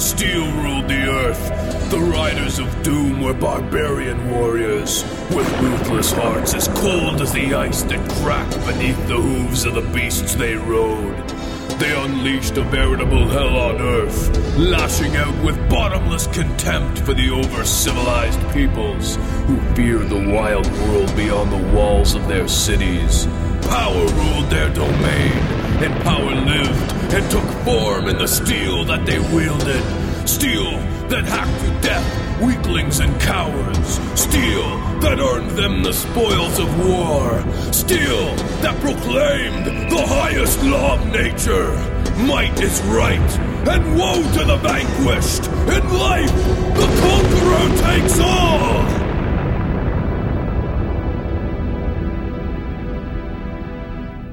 steel ruled the earth. The riders of doom were barbarian warriors, with ruthless hearts as cold as the ice that cracked beneath the hooves of the beasts they rode. They unleashed a veritable hell on earth, lashing out with bottomless contempt for the over civilized peoples who feared the wild world beyond the walls of their cities. Power ruled their domain, and power lived and took form in the steel that they wielded. Steel that hacked to death weaklings and cowards. Steel that earned them the spoils of war. Steel that proclaimed the highest law of nature. Might is right, and woe to the vanquished. In life,